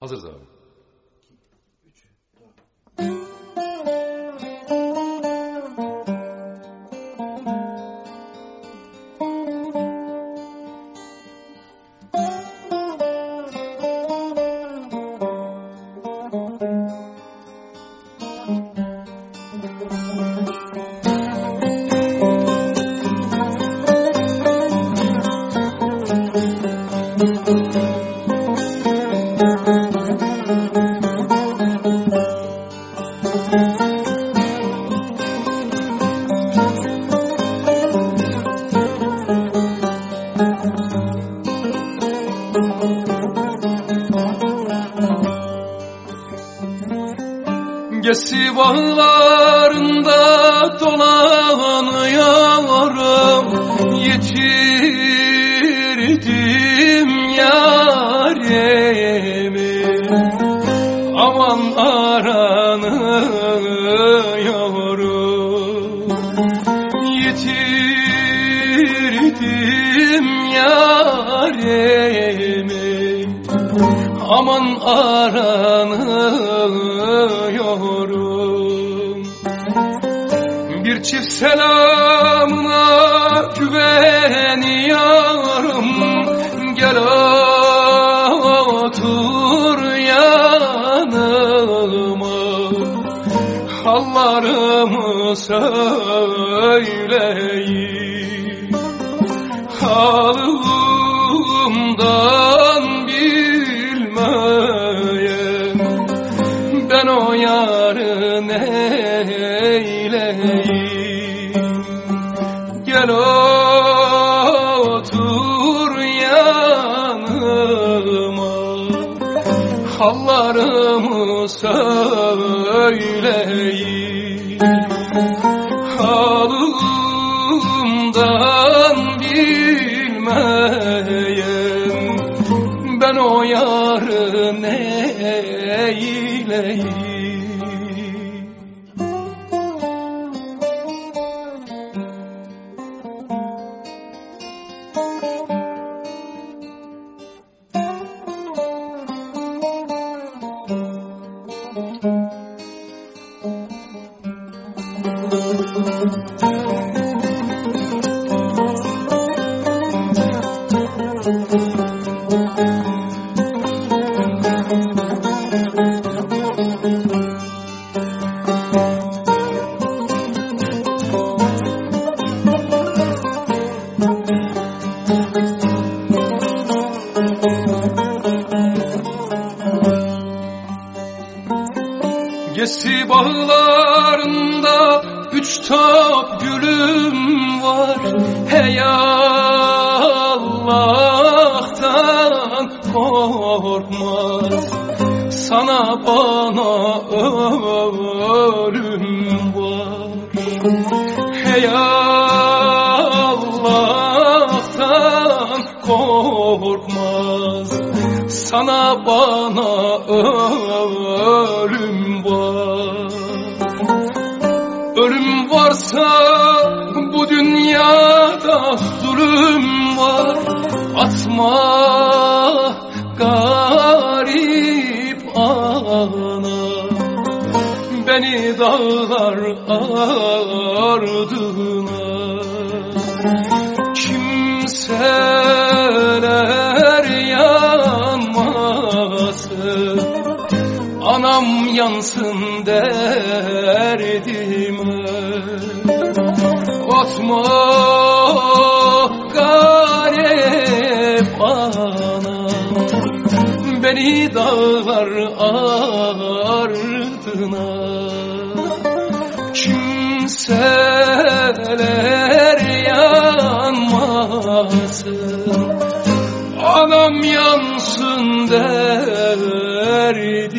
Hazırız abi. Gesi bağlarında dolanıyorum Yitirdim yarimi Aman aranıyorum Yitirdim yarimi Aman aranıyorum. Bir çift selamına güveniyorum. Gel otur yanıma. Hallarımı söyleyeyim. Halımdan Ben o yarı neyleyim? Gel otur yanıma. Hallarımı söyleyeyim Ben o yarı neyleyim Gesi bağlarında üç top gülüm var. Hey Allah'tan korkmaz. Sana bana ölüm var. Hey Allah'tan korkmaz. Sana bana ölüm Ölüm varsa bu dünyada zulüm var. Atma garip ana. Beni dağlar ardına. Kimseler Anam yansın derdime Atma garip anam. Beni dağlar ardına. Kimseler yanmasın. Anam yansın derdime